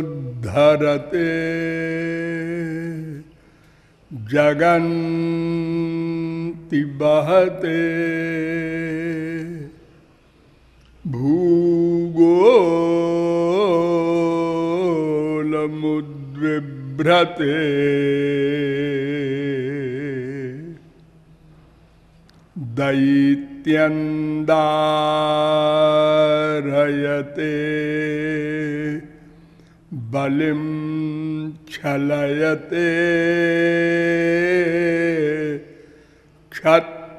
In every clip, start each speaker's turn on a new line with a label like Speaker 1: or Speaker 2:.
Speaker 1: वेदानुद्धरते जगन्ति बहते भूगोलमुद्विभ्रते दैत्यन्दारयते बलिं छलयते। क्षत्रक्षयम्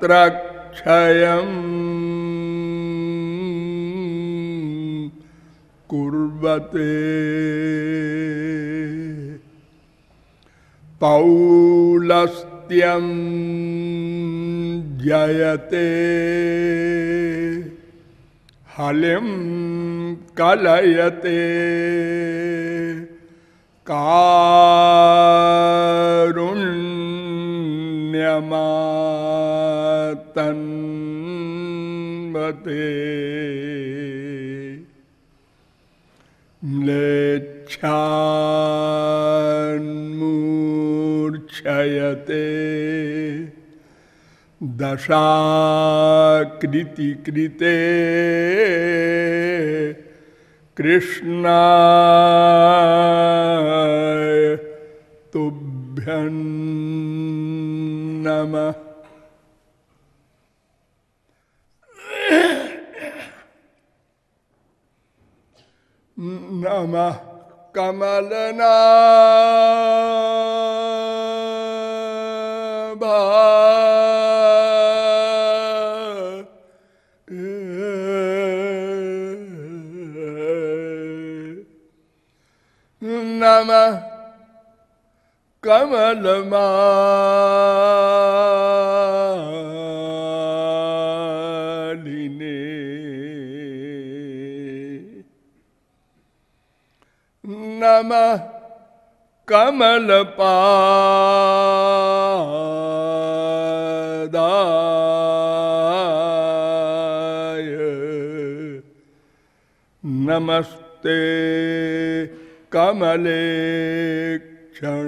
Speaker 1: कुर्वते। पौलस्त्यं जयते हलिं कलयते। कारुण्यमातन्वते। म्लेच्छान्मूर्छयते दशाकृतिकृते कृष्णाय तुभ्यं नमः। नमः कमलना नमः कमलमालिने नमः कमलपादाय। नमस्ते कमले क्षण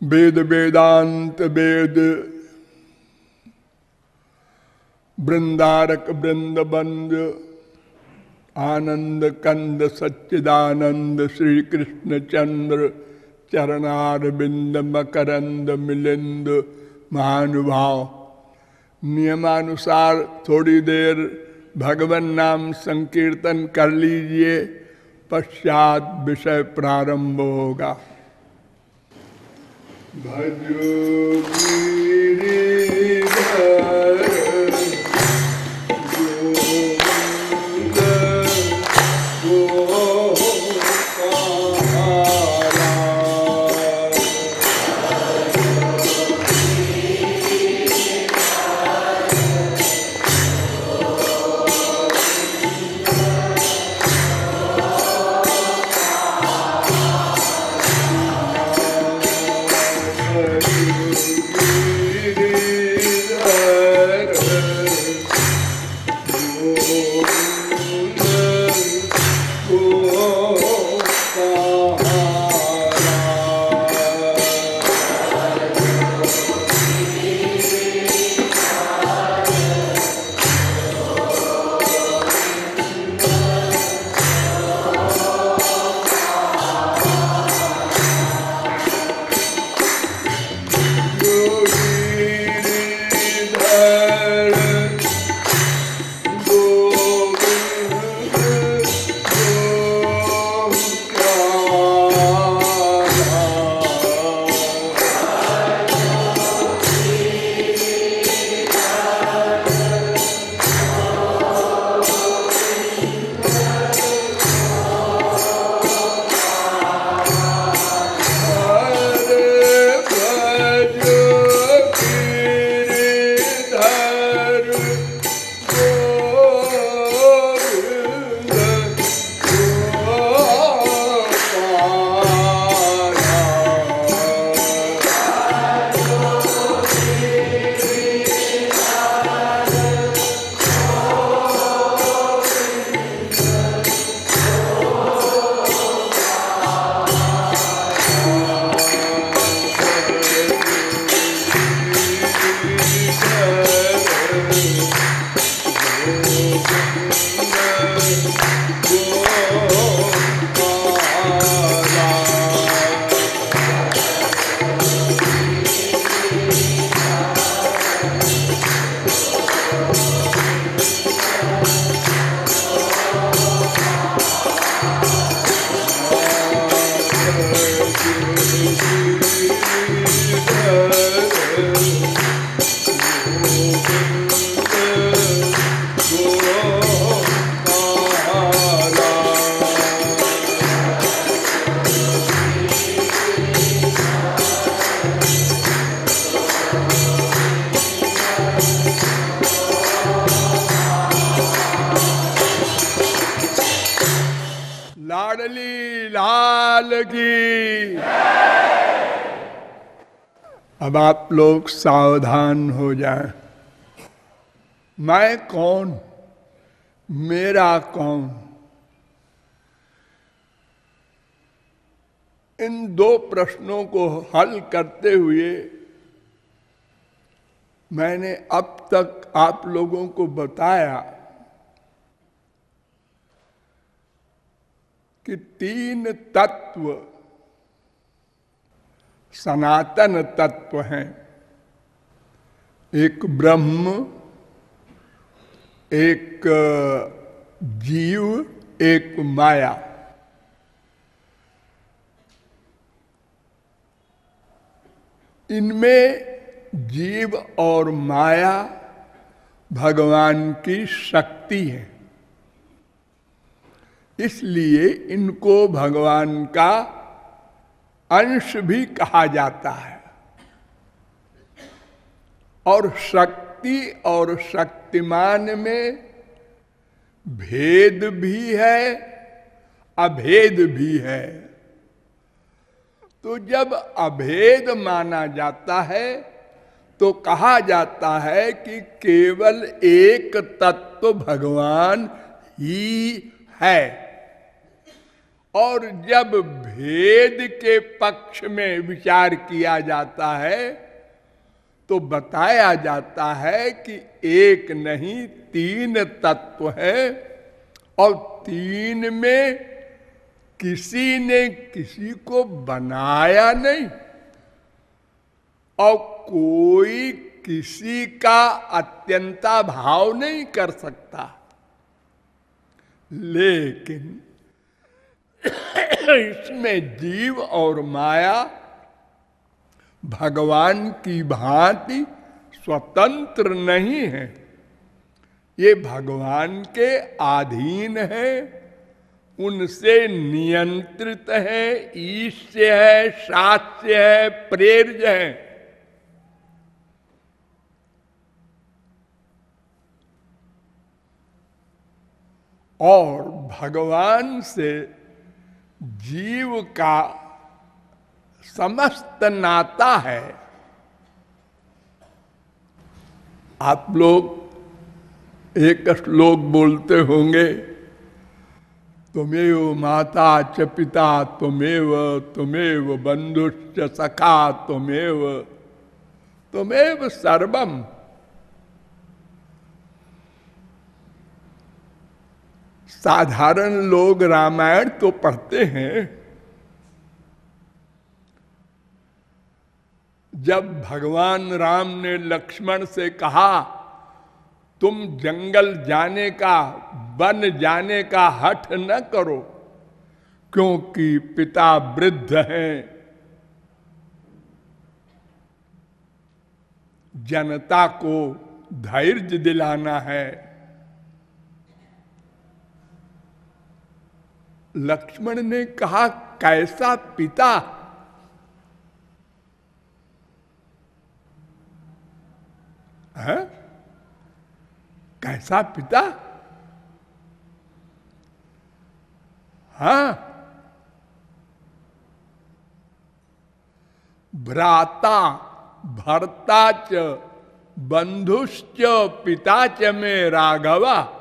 Speaker 1: वेद वेदांत वेद वृंदारक वृंद बंद आनंद कंद सच्चिदानंद श्री कृष्ण चंद्र चरणार बिंद मकरंद मिलिंद महानुभाव नियमानुसार थोड़ी देर भगवान नाम संकीर्तन कर लीजिए पश्चात विषय प्रारंभ होगा भजो गिरिधर। अब आप लोग सावधान हो जाएँ। मैं कौन मेरा कौन इन दो प्रश्नों को हल करते हुए मैंने अब तक आप लोगों को बताया कि तीन तत्व सनातन तत्व हैं। एक ब्रह्म, एक, जीव, एक माया। इनमें जीव और माया भगवान की शक्ति है। इसलिए इनको भगवान का अंश भी कहा जाता है। और शक्ति और शक्तिमान में भेद भी है, अभेद भी है। तो जब अभेद माना जाता है तो कहा जाता है कि केवल एक तत्व भगवान ही है। और जब भेद के पक्ष में विचार किया जाता है तो बताया जाता है कि एक नहीं, तीन तत्व है, और तीन में किसी ने किसी को बनाया नहीं, और कोई किसी का अत्यंता भाव नहीं कर सकता। लेकिन इसमें जीव और माया भगवान की भांति स्वतंत्र नहीं है। ये भगवान के अधीन है, उनसे नियंत्रित है, ईश्य है, शास्य है, प्रेर्य है। और भगवान से जीव का समस्त नाता है। आप लोग एक श्लोक बोलते होंगे, तुमेव माता च पिता, तुमेव तुमेव बंधुश्च सखा, तुमेव तुमेव सर्वम। साधारण लोग रामायण तो पढ़ते हैं। जब भगवान राम ने लक्ष्मण से कहा, तुम जंगल जाने का, वन जाने का हठ न करो, क्योंकि पिता वृद्ध हैं। जनता को धैर्य दिलाना है। लक्ष्मण ने कहा, कैसा पिता? है? कैसा पिता? हा? भ्राता, भरता च, बंधुश्च, पिता च में राघवा।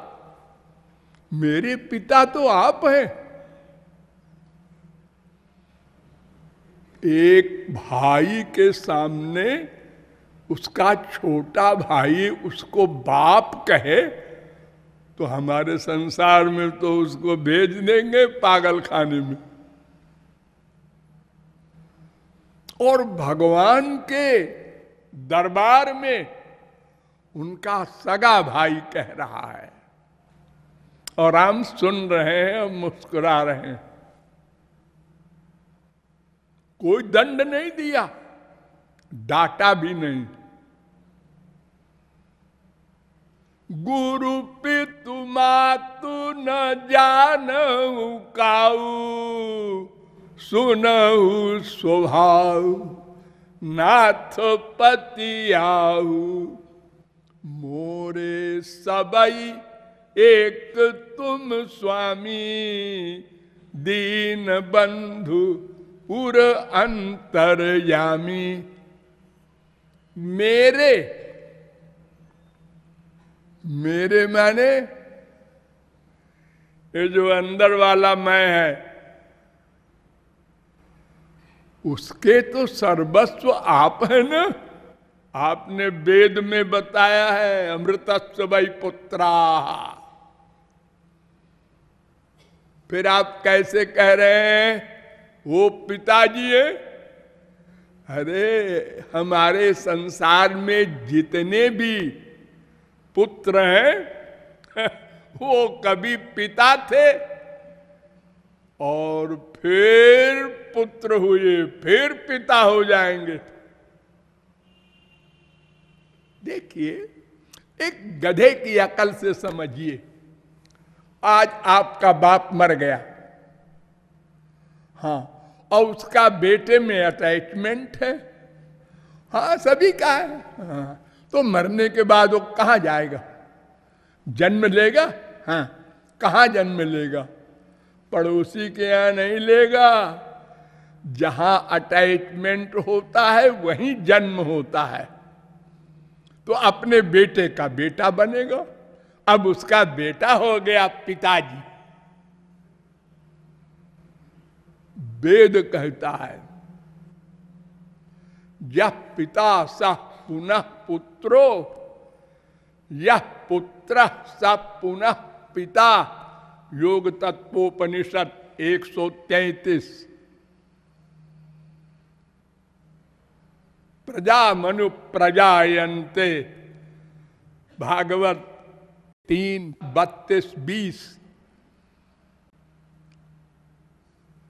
Speaker 1: मेरे पिता तो आप हैं। एक भाई के सामने उसका छोटा भाई उसको बाप कहे तो हमारे संसार में तो उसको भेज देंगे पागल खाने में। और भगवान के दरबार में उनका सगा भाई कह रहा है। और हम सुन रहे हैं और मुस्कुरा रहे हैं। कोई दंड नहीं दिया, डाटा भी नहीं। गुरु पितु मातु न जान काऊ सुनऊ स्वभाव, नाथ पति आऊ मोरे सबई एक तुम स्वामी, दीन बंधु उर अंतरयामी। मेरे मेरे माने, ये जो अंदर वाला मैं है, उसके तो सर्वस्व आप है ना? आपने वेद में बताया है, अमृतस्व वही पुत्रा। फिर आप कैसे कह रहे हैं? वो पिताजी है। अरे, हमारे संसार में जितने भी पुत्र हैं, वो कभी पिता थे। और फिर पुत्र हुए, फिर पिता हो जाएँगे। देखिए, एक गधे की अकल से समझिए। आज आपका बाप मर गया। हाँ और उसका बेटे में अटैचमेंट है। हाँ सभी का है। हाँ, तो मरने के बाद वो कहा जाएगा? जन्म लेगा? हाँ कहा जन्म लेगा? पड़ोसी के यहाँ नहीं लेगा। जहाँ अटैचमेंट होता है वहीं जन्म होता है। तो अपने बेटे का बेटा बनेगा। अब उसका बेटा हो गया पिताजी। वेद कहता है यह पिता स पुनः पुत्रो यह पुत्र स पुनः पिता। योग तत्वोपनिषद एक सौ तैतीस। प्रजा मनु प्रजायन्ते। भागवत तीन, बत्तीस, बीस।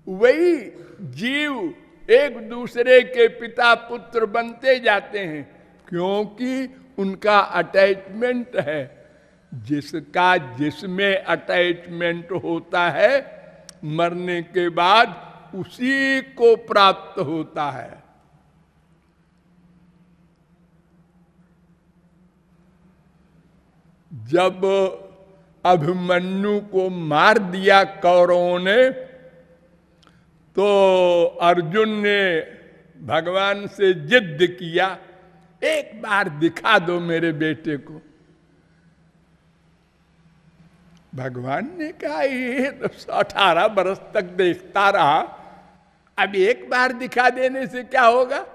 Speaker 1: वही जीव एक दूसरे के पिता पुत्र बनते जाते हैं, क्योंकि उनका अटैचमेंट है। जिसका जिसमें अटैचमेंट होता है, मरने के बाद उसी को प्राप्त होता है। जब अभिमन्यु को मार दिया कौरवों ने तो अर्जुन ने भगवान से जिद किया, एक बार दिखा दो मेरे बेटे को। भगवान ने कहा, ये तो अठारह बरस तक देखता रहा। अब एक बार दिखा देने से क्या होगा?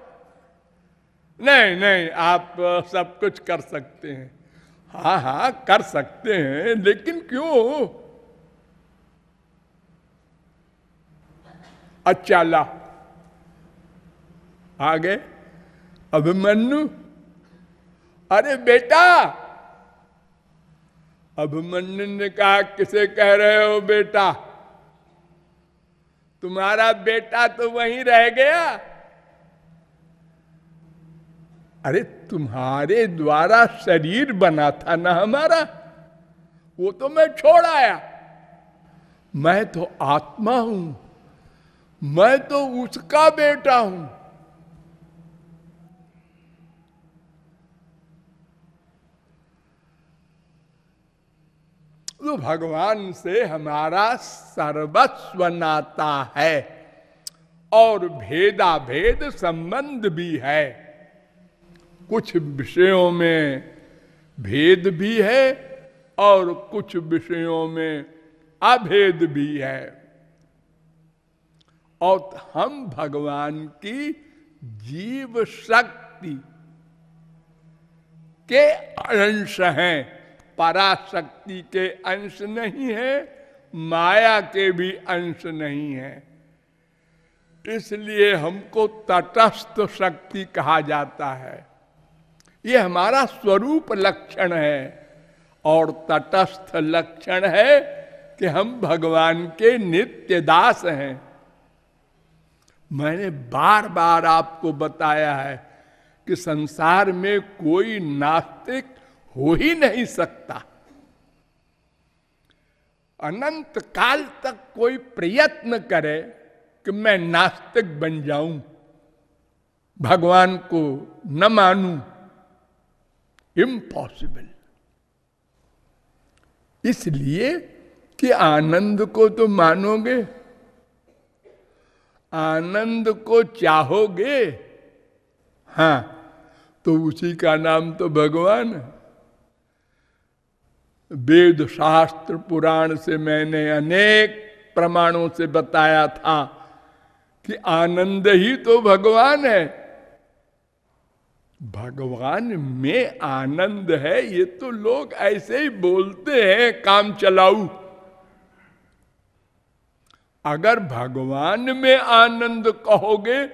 Speaker 1: नहीं नहीं, आप सब कुछ कर सकते हैं। हाँ हाँ कर सकते हैं, लेकिन क्यों? अच्छा आ गए अभिमन्यु अरे बेटा! अभिमन्यु ने कहा, किसे कह रहे हो बेटा? तुम्हारा बेटा तो वहीं रह गया। अरे तुम्हारे द्वारा शरीर बना था ना हमारा? वो तो मैं छोड़ आया। मैं तो आत्मा हूँ। मैं तो उसका बेटा हूँ। तो भगवान से हमारा सर्वस्व नाता है और भेदा भेद संबंध भी है, कुछ विषयों में भेद भी है और कुछ विषयों में अभेद भी है। और हम भगवान की जीव शक्ति के अंश हैं। पराशक्ति के अंश नहीं है, माया के भी अंश नहीं है। इसलिए हमको तटस्थ शक्ति कहा जाता है। ये हमारा स्वरूप लक्षण है और तटस्थ लक्षण है कि हम भगवान के नित्य दास हैं। मैंने बार बार आपको बताया है कि संसार में कोई नास्तिक हो ही नहीं सकता। अनंत काल तक कोई प्रयत्न करे कि मैं नास्तिक बन जाऊँ। भगवान को न मानूं। इम्पॉसिबल इसलिए कि आनंद को तो मानोगे आनंद को चाहोगे? हाँ तो उसी का नाम तो भगवान वेद शास्त्र पुराण से मैंने अनेक प्रमाणों से बताया था कि आनंद ही तो भगवान है। भगवान में आनंद है, ये तो लोग ऐसे ही बोलते हैं, काम चलाऊ। अगर भगवान में आनंद कहोगे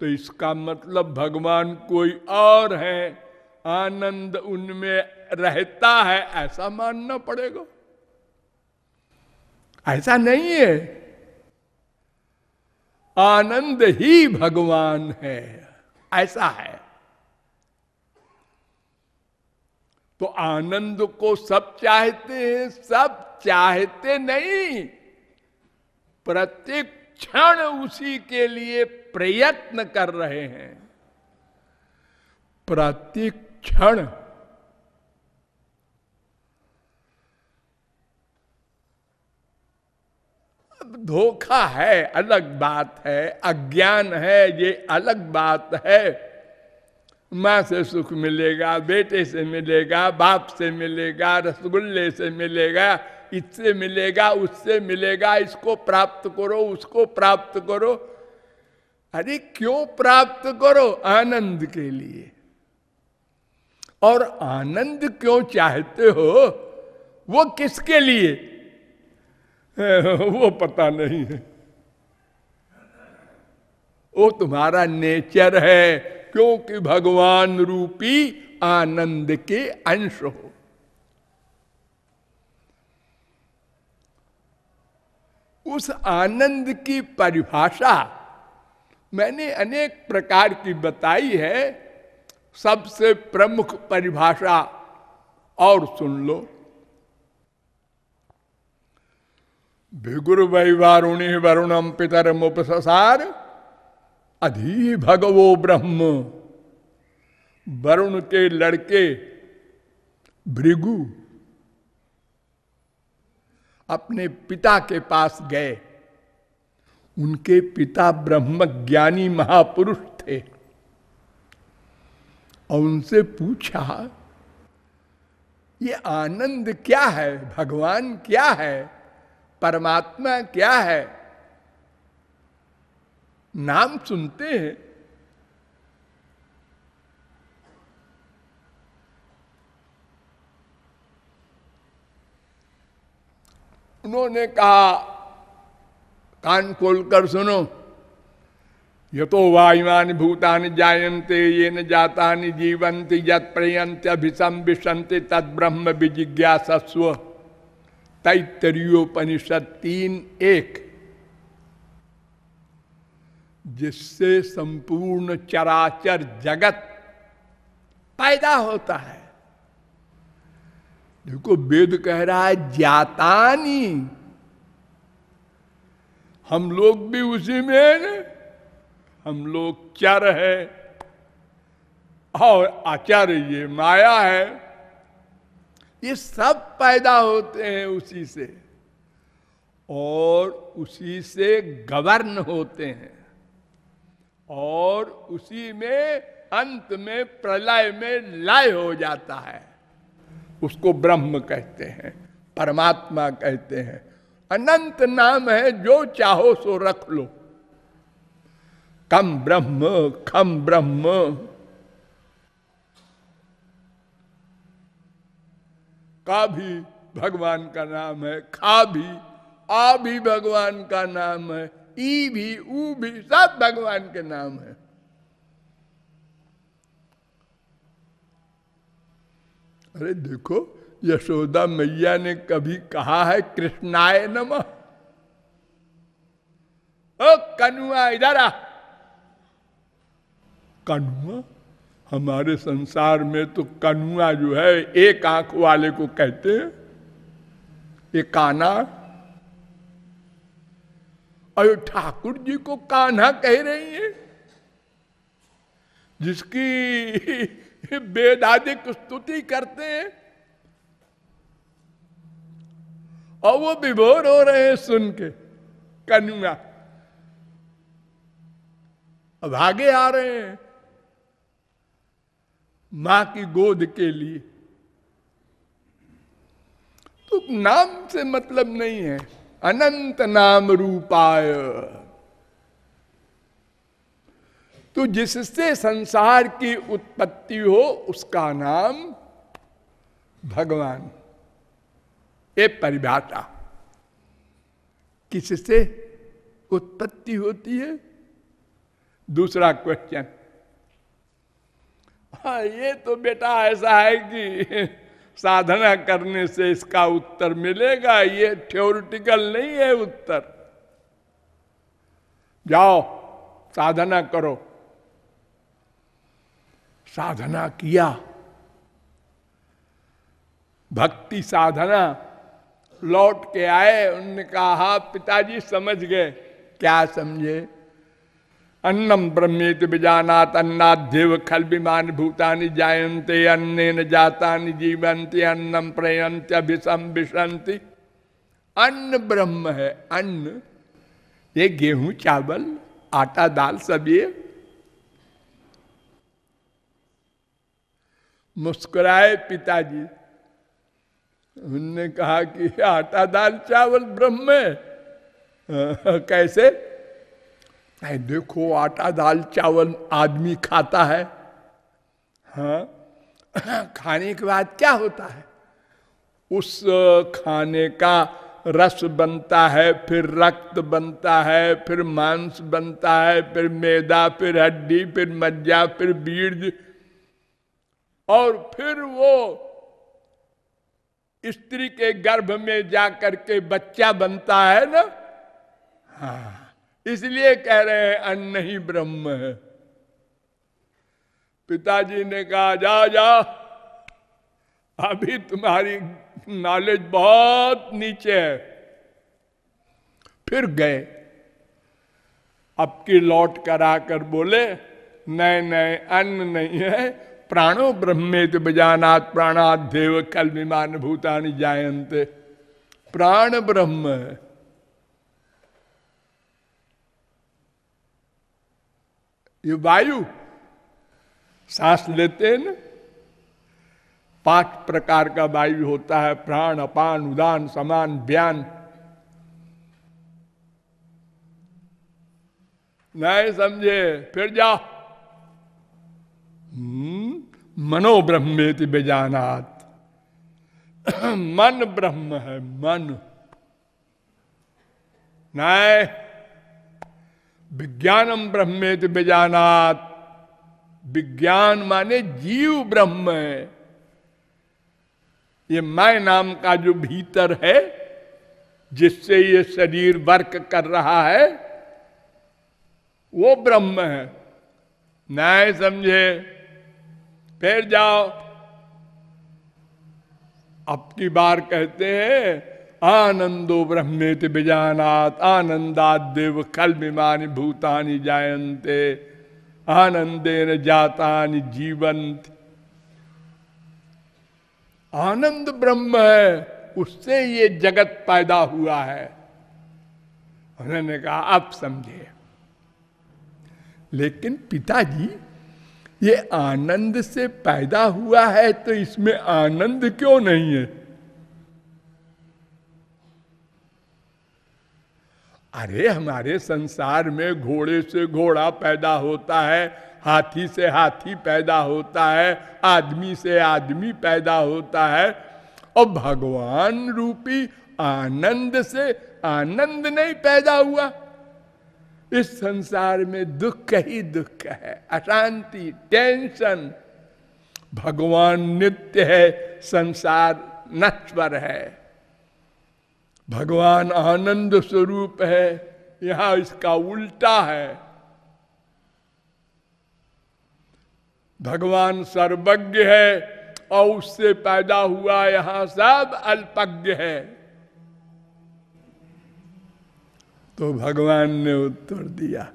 Speaker 1: तो इसका मतलब भगवान कोई और है। आनंद उनमें रहता है, ऐसा मानना पड़ेगा। ऐसा नहीं है। आनंद ही भगवान है, ऐसा है। तो आनंद को सब चाहते हैं, सब चाहते नहीं। प्रत्येक क्षण उसी के लिए प्रयत्न कर रहे हैं। प्रत्येक क्षण धोखा है, अलग बात है, अज्ञान है, ये अलग बात है। माँ से सुख मिलेगा, बेटे से मिलेगा, बाप से मिलेगा, रसगुल्ले से मिलेगा इससे मिलेगा, उससे मिलेगा, इसको प्राप्त करो, उसको प्राप्त करो। अरे क्यों प्राप्त करो? आनंद के लिए। और आनंद क्यों चाहते हो? वो किसके लिए? वो पता नहीं है। वो तुम्हारा नेचर है, क्योंकि भगवान रूपी आनंद के अंश हो। उस आनंद की परिभाषा मैंने अनेक प्रकार की बताई है। सबसे प्रमुख परिभाषा और सुन लो। भिगुर वैवारुणी वरुणम पितर मुपसार अधि भगवो ब्रह्म। वरुण के लड़के भृगु अपने पिता के पास गए। उनके पिता ब्रह्म ज्ञानी महापुरुष थे। और उनसे पूछा, ये आनंद क्या है? भगवान क्या है? परमात्मा क्या है? नाम सुनते हैं। उन्होंने कहा, कान खोलकर सुनो, ये तो वायुमान भूतान जायन्ते, ये न जाता जीवंती यत प्रयंत विशंति तद ब्रह्म विजिज्ञासस्व। तैतरीयोपनिषद तीन एक, जिससे संपूर्ण चराचर जगत पैदा होता है। देखो वेद कह रहा है जातानी हम लोग भी उसी में हम लोग चर है। और आचार्य ये माया है। ये सब पैदा होते हैं उसी से। और उसी से गवर्न होते हैं। और उसी में अंत में प्रलय में लय हो जाता है। उसको ब्रह्म कहते हैं, परमात्मा कहते हैं। अनंत नाम है, जो चाहो सो रख लो। कम ब्रह्म, खम ब्रह्म। का भी भगवान का नाम है, खा भी, आ भी भगवान का नाम है, ई भी, ऊ भी, सब भगवान के नाम है। अरे देखो, यशोदा मैया ने कभी कहा है, कृष्णाय नम। ओ कनुआ इधर आ। कनुआ हमारे संसार में तो कनुआ जो है, एक आँख वाले को कहते हैं ये काना और ठाकुर जी को कान्हा कह रही है, जिसकी वेदादिक स्तुति करते हैं। और वो विभोर हो रहे हैं सुन के कनुआ भागे आ रहे हैं। माँ की गोद के लिए। तो नाम से मतलब नहीं है, अनंत नाम रूपाय। तो जिससे संसार की उत्पत्ति हो, उसका नाम भगवान। ये परिभाषा किससे उत्पत्ति होती है? दूसरा क्वेश्चन हाँ ये तो बेटा ऐसा है कि साधना करने से इसका उत्तर मिलेगा, ये थ्योरिटिकल नहीं है उत्तर। जाओ, साधना करो। साधना किया। भक्ति साधना लौट के आए, उनने कहा, पिताजी समझ गए। क्या समझे? अन्नम ब्रह्मेत बिजानात अन्नाध्यव खल विमान भूतानि जायन्ते अन्य जाता जीवंती अन्नम प्रयंत अभिषम विशंति अन्न ब्रह्म है, अन्न। ये गेहूँ, चावल, आटा, दाल, सब ये मुस्कुराए पिताजी। उनने कहा कि आटा दाल चावल ब्रह्म है। कैसे? अरे देखो आटा दाल चावल आदमी खाता है। हाँ? खाने के बाद क्या होता है? उस खाने का रस बनता है, फिर रक्त बनता है, फिर मांस बनता है, फिर मैदा, फिर हड्डी, फिर मज्जा, फिर बीर्ज और फिर वो स्त्री के गर्भ में जाकर के बच्चा बनता है ना? हाँ। इसलिए कह रहे हैं अन्न ही ब्रह्म है। पिताजी ने कहा, जा जा। अभी तुम्हारी नॉलेज बहुत नीचे है। फिर गए। अब की लौट कर आकर बोले, नए नए अन्न नहीं है। प्राणो ब्रह्मेत बजानात प्राणादेव कल विमान भूतानी जायंत प्राण ब्रह्म। ये वायु, सांस लेते हैं पाँच प्रकार का वायु होता है, प्राण, अपान, उदान, समान बयान नहीं समझे, फिर जाओ। हम्म, मनो बेजानात मन ब्रह्म है मन। नहीं विज्ञानम ब्रह्मेत बेजानात विज्ञान माने जीव ब्रह्म है। ये मैं नाम का जो भीतर है जिससे ये शरीर वर्क कर रहा है वो ब्रह्म है। न्याय समझे। फिर जाओ। अब की बार कहते हैं, आनंदो ब्रह्मेत बिजानात आनंदा देव कल विमानी भूतानी जायन्ते आनंदे न जातानि जीवंत आनंद ब्रह्म है, उससे ये जगत पैदा हुआ है। उन्होंने कहा, आप समझे। लेकिन पिताजी ये आनंद से पैदा हुआ है तो इसमें आनंद क्यों नहीं है? अरे, हमारे संसार में घोड़े से घोड़ा पैदा होता है, हाथी से हाथी पैदा होता है, आदमी से आदमी पैदा होता है, और भगवान रूपी आनंद से आनंद नहीं पैदा हुआ। इस संसार में दुख ही दुख है, अशांति, टेंशन। भगवान नित्य है, संसार नश्वर है। भगवान आनंद स्वरूप है, यहाँ इसका उल्टा है। भगवान सर्वज्ञ है, और उससे पैदा हुआ यहाँ सब अल्पज्ञ है। तो भगवान ने उत्तर दिया।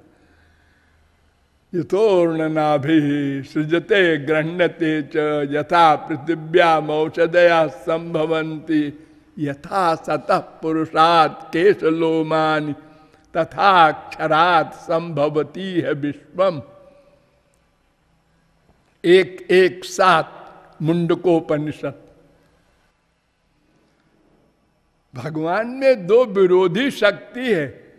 Speaker 1: यथोर्ण नाभि सृजते गृहते च, यथा पृथिव्या मौषदया संभवंती यथा सतः पुरुषात केश लोमानि तथा अक्षरात संभवती है विश्वम। एक एक साथ मुंडकोपनिषद। भगवान में दो विरोधी शक्ति है।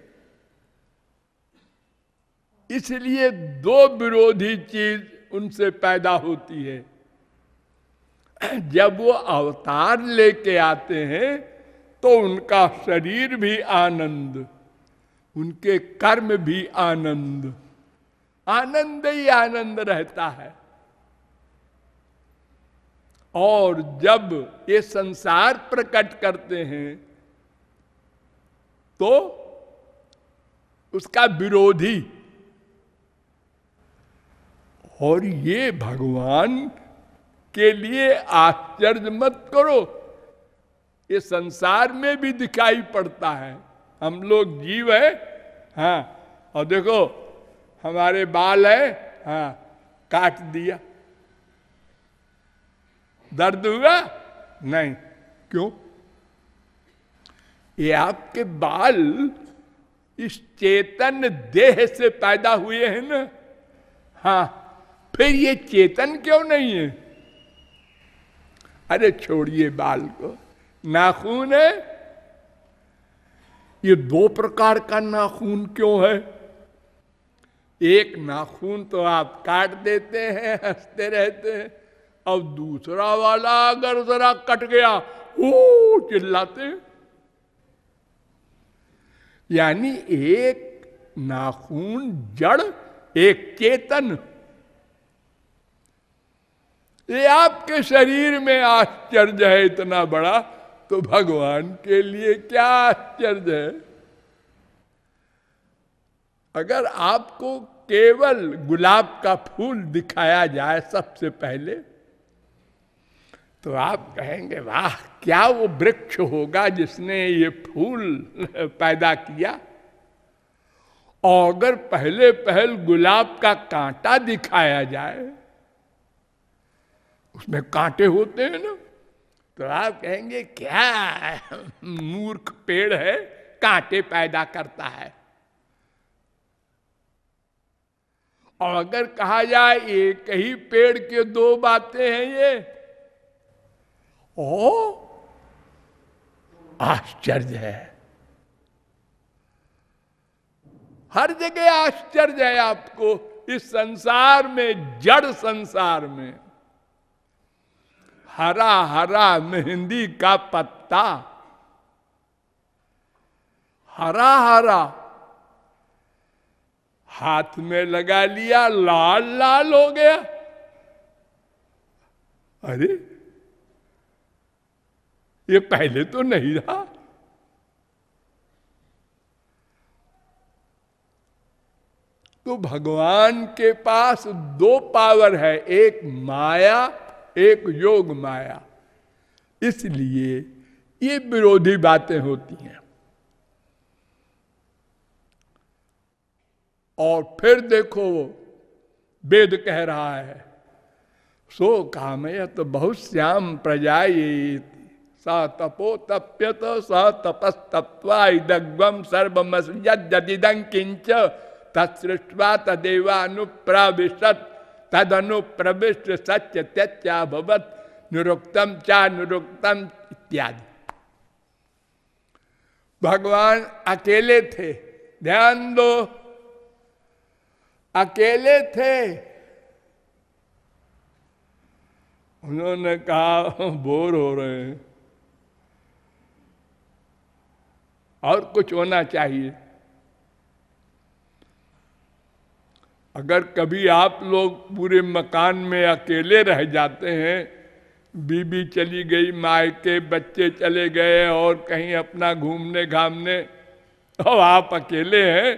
Speaker 1: इसलिए दो विरोधी चीज़ उनसे पैदा होती है। जब वो अवतार लेके आते हैं तो उनका शरीर भी आनंद, उनके कर्म भी आनंद। आनंद ही आनंद रहता है। और जब ये संसार प्रकट करते हैं तो उसका विरोधी और ये भगवान के लिए आश्चर्य मत करो। ये संसार में भी दिखाई पड़ता है। हम लोग जीव है हाँ और देखो, हमारे बाल है हाँ काट दिया। दर्द हुआ? नहीं। क्यों? ये आपके बाल इस चेतन देह से पैदा हुए हैं ना? हाँ। फिर ये चेतन क्यों नहीं है? अरे छोड़िए बाल को। नाखून है? ये दो प्रकार का नाखून क्यों है? एक नाखून तो आप काट देते हैं, हँसते रहते हैं अब दूसरा वाला अगर जरा कट गया ओ चिल्लाते यानी एक नाखून जड़, एक चेतन ये आपके शरीर में आश्चर्य है इतना बड़ा तो भगवान के लिए क्या आश्चर्य है? अगर आपको केवल गुलाब का फूल दिखाया जाए सबसे पहले तो आप कहेंगे, वाह, क्या वो वृक्ष होगा जिसने ये फूल पैदा किया? और अगर पहले पहल गुलाब का कांटा दिखाया जाए उसमें कांटे होते हैं ना तो आप कहेंगे, क्या मूर्ख पेड़ है, कांटे पैदा करता है? और अगर कहा जाए, एक ही पेड़ के दो बातें हैं ये। ओ, आश्चर्य है। हर जगह आश्चर्य है आपको, इस संसार में, जड़ संसार में। हरा हरा मेहंदी का पत्ता। हरा हरा। हाथ में लगा लिया, लाल लाल हो गया। अरे, ये पहले तो नहीं रहा। तो भगवान के पास दो पावर है, एक माया एक योग माया। इसलिए ये विरोधी बातें होती हैं। और फिर देखो, वेद कह रहा है, सो कामय तो बहुत श्याम प्रजा स तपो तप्यत, स तपस्तत्वाइदग्वम सर्वमस्यदिदं किंच तत्सृष्टवा तदेवानुप्रविशत तदनुप्रविष्ट सत्य त्यत्याभवत निरुक्तम चा निरुक्तम इत्यादि। भगवान अकेले थे, ध्यान दो। अकेले थे। उन्होंने कहा बोर हो रहे हैं। और कुछ होना चाहिए। अगर कभी आप लोग पूरे मकान में अकेले रह जाते हैं, बीबी चली गई मायके बच्चे चले गए और कहीं अपना घूमने घामने और आप अकेले हैं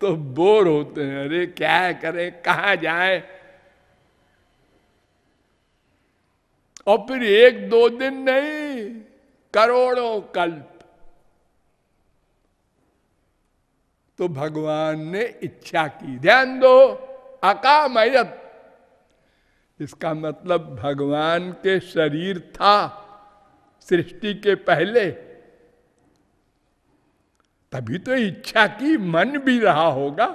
Speaker 1: तो बोर होते हैं। अरे, क्या करें? कहा जाए? और फिर एक दो दिन नहीं, करोड़ों कल्प तो भगवान ने इच्छा की। ध्यान दो अकामयत इसका मतलब भगवान के शरीर था, सृष्टि के पहले। तभी तो इच्छा की मन भी रहा होगा।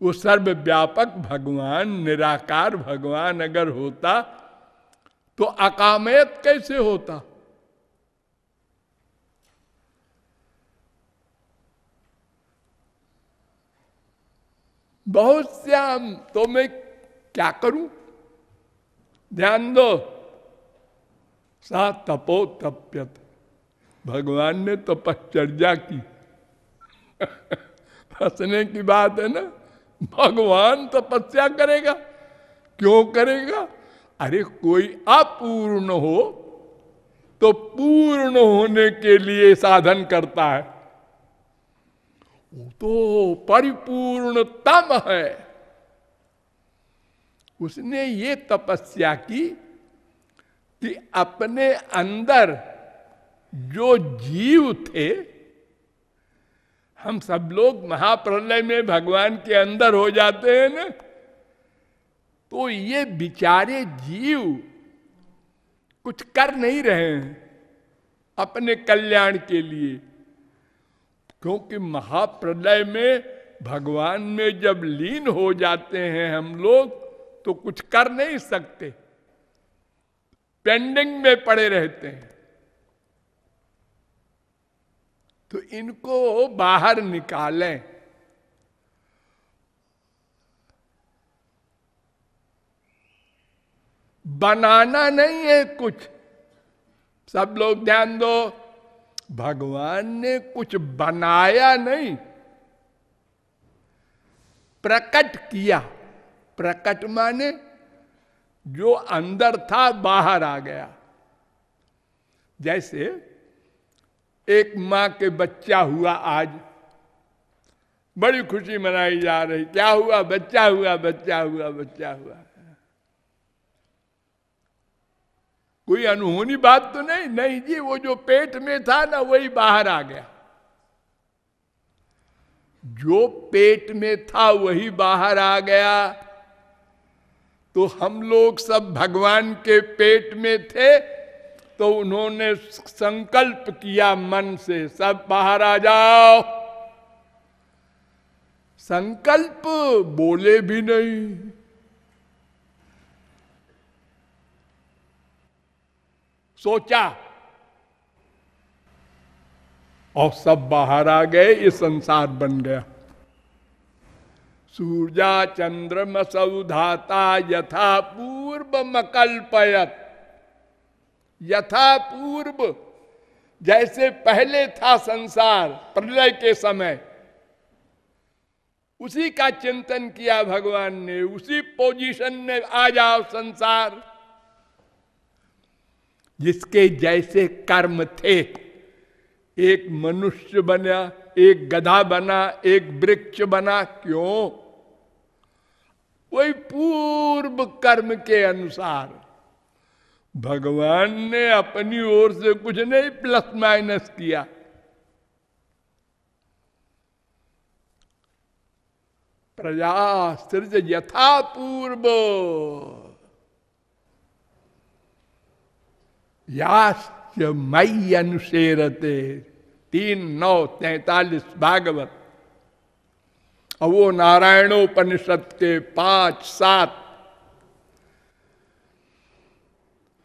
Speaker 1: वो सर्वव्यापक भगवान, निराकार भगवान अगर होता तो अकामयत कैसे होता? बहुत श्याम तो मैं क्या करूँ? ध्यान दो। सा तपो तप्यत। भगवान ने तपश्चर्या की। हंसने की बात है ना? भगवान तपस्या करेगा। क्यों करेगा? अरे कोई अपूर्ण हो तो पूर्ण होने के लिए साधन करता है। वो तो परिपूर्णतम है। उसने ये तपस्या की कि अपने अंदर जो जीव थे, हम सब लोग महाप्रलय में भगवान के अंदर हो जाते हैं ना तो ये बिचारे जीव कुछ कर नहीं रहे हैं अपने कल्याण के लिए। क्योंकि महाप्रलय में भगवान में जब लीन हो जाते हैं हम लोग तो कुछ कर नहीं सकते। पेंडिंग में पड़े रहते हैं। तो इनको बाहर निकालें। बनाना नहीं है कुछ। सब लोग ध्यान दो भगवान ने कुछ बनाया नहीं। प्रकट किया। प्रकट माने जो अंदर था, बाहर आ गया। जैसे एक माँ के बच्चा हुआ आज। बड़ी खुशी मनाई जा रही। क्या हुआ? बच्चा हुआ बच्चा हुआ बच्चा हुआ। कोई अनहोनी बात तो नहीं नहीं जी, वो जो पेट में था ना, वही बाहर आ गया। जो पेट में था, वही बाहर आ गया। तो हम लोग सब भगवान के पेट में थे तो उन्होंने संकल्प किया मन से, सब बाहर आ जाओ। संकल्प बोले भी नहीं। सोचा। और सब बाहर आ गए, ये संसार बन गया। सूर्या चंद्रम सौधाता यथा पूर्व मकल्पयत। यथा पूर्व, जैसे पहले था संसार, प्रलय के समय। उसी का चिंतन किया भगवान ने, उसी पोजीशन में आ जाओ संसार। जिसके जैसे कर्म थे। एक मनुष्य बना, एक गधा बना, एक वृक्ष बना, क्यों? वही पूर्व कर्म के अनुसार। भगवान ने अपनी ओर से कुछ नहीं प्लस माइनस किया। प्रजा सृज यथा पूर्व। मई अनुशेरते तीन नौ तैतालीस भागवत। और वो नारायणोपनिषद के पाँच सात।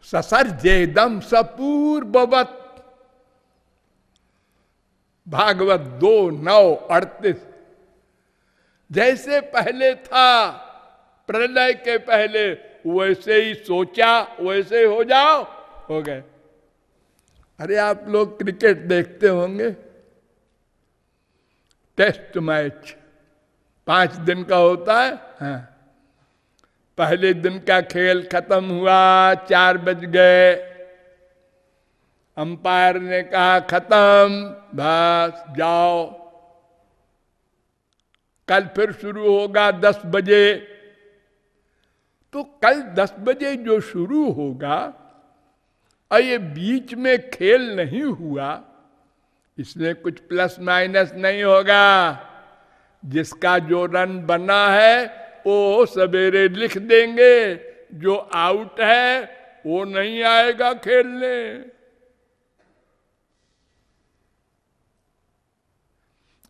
Speaker 1: ससर जेदम सपूर्ववत। भागवत दो नौ अड़तीस। जैसे पहले था, प्रलय के पहले, वैसे ही सोचा, वैसे हो जाओ। हो गए। अरे आप लोग क्रिकेट देखते होंगे। Test match. पाँच दिन का होता है। हाँ। पहले दिन का खेल खत्म हुआ, चार बज गए। अंपायर ने कहा, खत्म, बस जाओ। कल फिर शुरू होगा दस बजे। तो कल दस बजे जो शुरू होगा और ये बीच में खेल नहीं हुआ इसमें कुछ प्लस माइनस नहीं होगा। जिसका जो रन बना है, वो सवेरे लिख देंगे, जो आउट है, वो नहीं आएगा खेलने।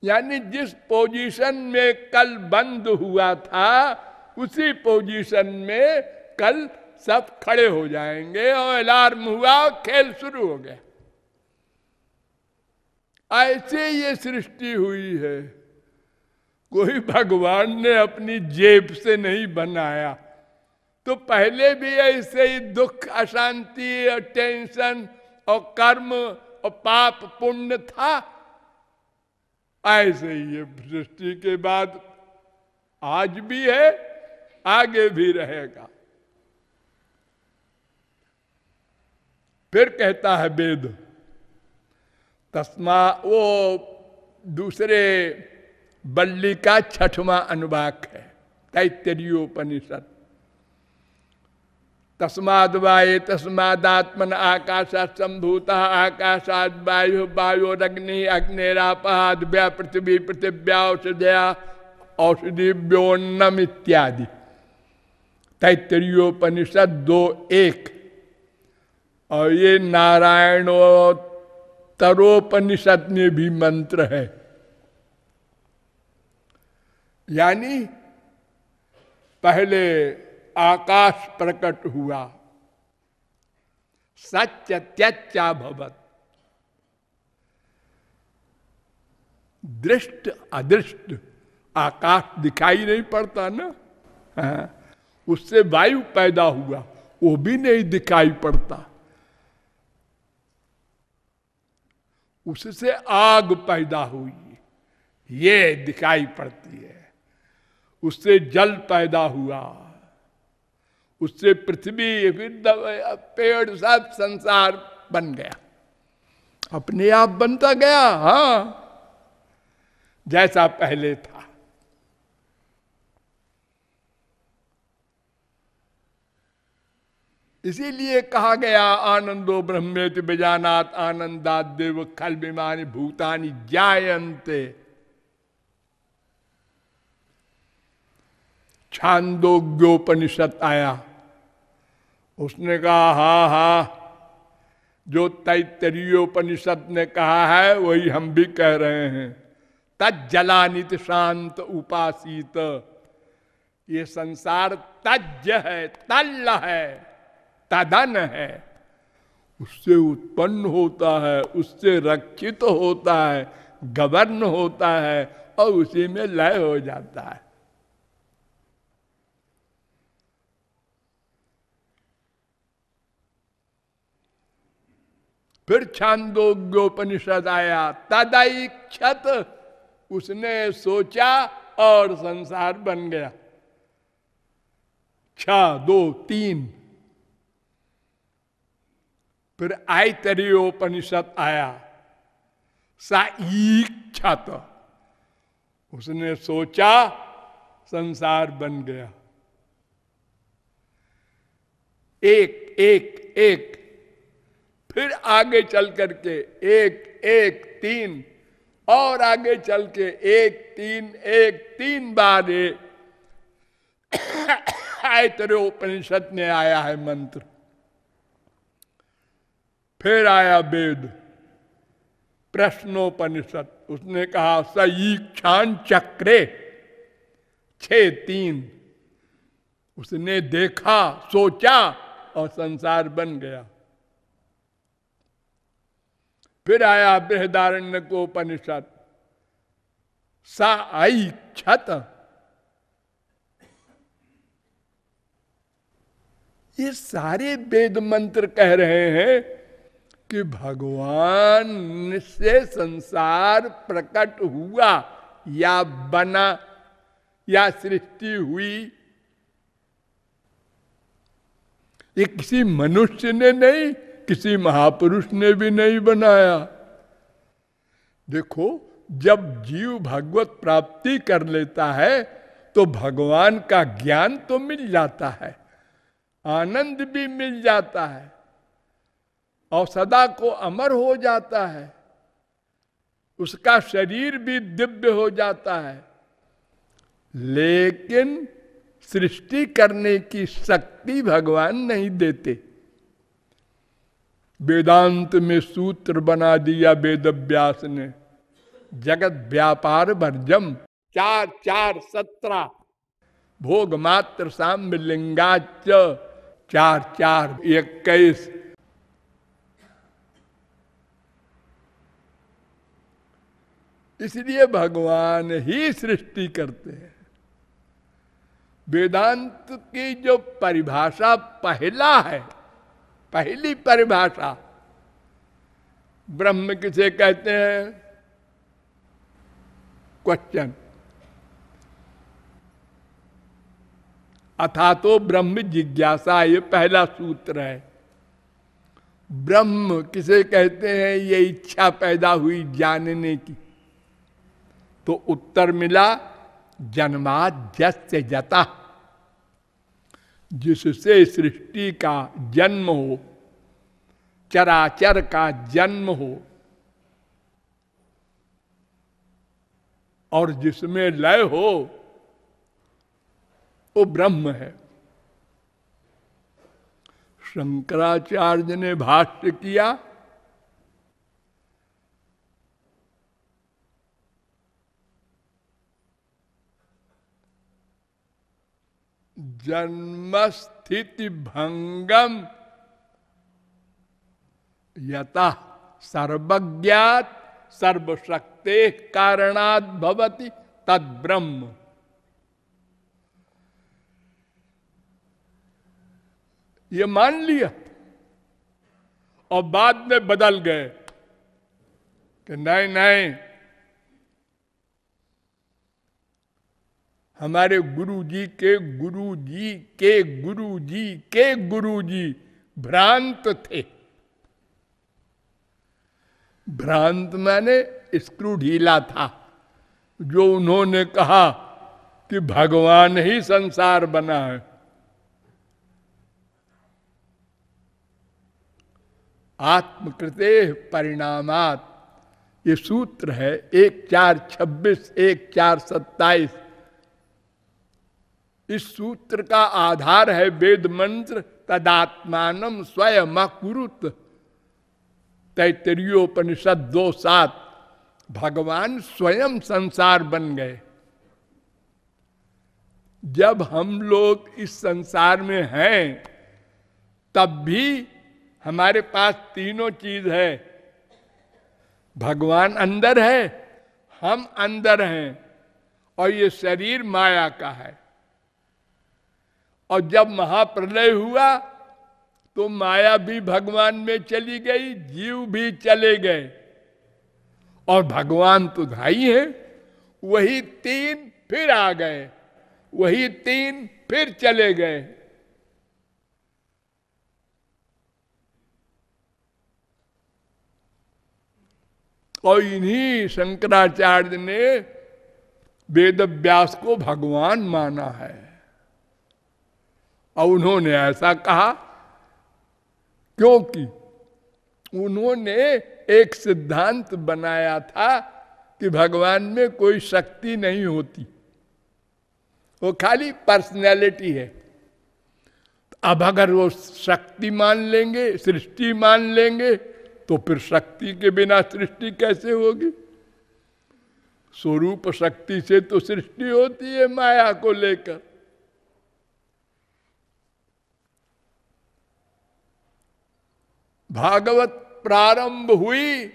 Speaker 1: यानी जिस पोजीशन में कल बंद हुआ था, उसी पोजीशन में कल सब खड़े हो जाएँगे और अलार्म हुआ, खेल शुरू हो गया। ऐसे ये सृष्टि हुई है। कोई भगवान ने अपनी जेब से नहीं बनाया। तो पहले भी ऐसे ही दुख, अशांति और टेंशन और कर्म और पाप पुण्य था। ऐसे ही ये सृष्टि के बाद आज भी है, आगे भी रहेगा। फिर कहता है वेद, तस्मा वो दूसरे बल्ली का छठवा अनुवाक है तैतरीयोपनिषद तस्माद वाये तस्मादात्मन आकाश संभूत आकाशाद वायु वायुरग्नि अग्निरापाद व्या पृथ्वी पृथिव्या औषधया औषधि व्योन्नम इत्यादि तैतरीयोपनिषद दो एक। और ये नारायणोत्तरोपनिषद में भी मंत्र है। यानी पहले आकाश प्रकट हुआ, सत्य त्यचा भवत। दृष्ट अदृष्ट आकाश दिखाई नहीं पड़ता ना? हाँ। उससे वायु पैदा हुआ, वो भी नहीं दिखाई पड़ता। उससे आग पैदा हुई। ये दिखाई पड़ती है। उससे जल पैदा हुआ। उससे पृथ्वी, पेड़ सब संसार बन गया। अपने आप बनता गया, हा। जैसा पहले था। इसीलिए कहा गया, आनंदो ब्रह्मेत बेजानात आनंदात देव खल विमानी भूतानी जायंते छांदोग्योपनिषद आया। उसने कहा, हा हा, जो तैतरीयोपनिषद ने कहा है, वही हम भी कह रहे हैं। तजलानित शांत उपासित। ये संसार तज है, तल्ल है। तदन है। उससे उत्पन्न होता है, उससे रक्षित होता है, गवर्न होता है और उसी में लय हो जाता है। फिर छांदोग्योपनिषद आया तदाई क्षत उसने सोचा और संसार बन गया। छ दो तीन। फिर आयतरीयोपनिषद आया। सा इच्छत उसने सोचा संसार बन गया। एक एक एक, फिर आगे चल करके एक एक, तीन, और आगे चल के एक, तीन एक, तीन बार आयतरोपनिषद में आया है मंत्र। फिर आया वेद प्रश्नोपनिषद। उसने कहा सईक्षान चक्रे। छ तीन। उसने देखा, सोचा और संसार बन गया। फिर आया बृहदारण्य को उपनिषद सा आई छत ये सारे वेद मंत्र कह रहे हैं कि भगवान से संसार प्रकट हुआ या बना या सृष्टि हुई। ये किसी मनुष्य ने नहीं, किसी महापुरुष ने भी नहीं बनाया। देखो, जब जीव भगवत प्राप्ति कर लेता है तो भगवान का ज्ञान तो मिल जाता है, आनंद भी मिल जाता है। और सदा को अमर हो जाता है। उसका शरीर भी दिव्य हो जाता है। लेकिन सृष्टि करने की शक्ति भगवान नहीं देते। वेदांत में सूत्र बना दिया वेद व्यास ने, जगत व्यापार वर्जम चार चार सत्रह, भोग मात्र साम्य लिंगाच चार चार इक्कीस इसलिए भगवान ही सृष्टि करते हैं। वेदांत की जो परिभाषा पहला है, पहली परिभाषा, ब्रह्म किसे कहते हैं? क्वेश्चन। अथा तो ब्रह्म जिज्ञासा, ये पहला सूत्र है। ब्रह्म किसे कहते हैं? ये इच्छा पैदा हुई जानने की। तो उत्तर मिला जन्माद्यस्य जता। जिससे सृष्टि का जन्म हो, चराचर का जन्म हो, और जिसमें लय हो, वो ब्रह्म है। शंकराचार्य ने भाष्य किया जन्मस्थिति भंगम यता सर्वज्ञात सर्वशक्ति कारणात भवती तद ब्रह्म ये मान लिया और बाद में बदल गए कि नहीं नहीं हमारे गुरु जी के गुरु जी के गुरु जी के गुरु जी भ्रांत थे। भ्रांत मैंने स्क्रू ढीला था, जो उन्होंने कहा कि भगवान ही संसार बना है। आत्मकृते परिणामात ये सूत्र है एक चार छब्बीस, एक चार सत्ताईस। इस सूत्र का आधार है वेद मंत्र तदात्मान स्वयं कुरुत तैतरीयोपनिषद दो सात, भगवान स्वयं संसार बन गए। जब हम लोग इस संसार में हैं, तब भी हमारे पास तीनों चीज़ है। भगवान अंदर है, हम अंदर हैं, और ये शरीर माया का है। और जब महाप्रलय हुआ तो माया भी भगवान में चली गई, जीव भी चले गए। और भगवान तो धाई है, वही तीन फिर आ गए, वही तीन फिर चले गए। और इन्हीं शंकराचार्य ने वेद व्यास को भगवान माना है। और उन्होंने ऐसा कहा, क्योंकि उन्होंने एक सिद्धांत बनाया था कि भगवान में कोई शक्ति नहीं होती। वो खाली पर्सनैलिटी है। अब अगर वो शक्ति मान लेंगे, सृष्टि मान लेंगे तो फिर शक्ति के बिना सृष्टि कैसे होगी? स्वरूप शक्ति से तो सृष्टि होती है माया को लेकर। भागवत प्रारंभ हुई।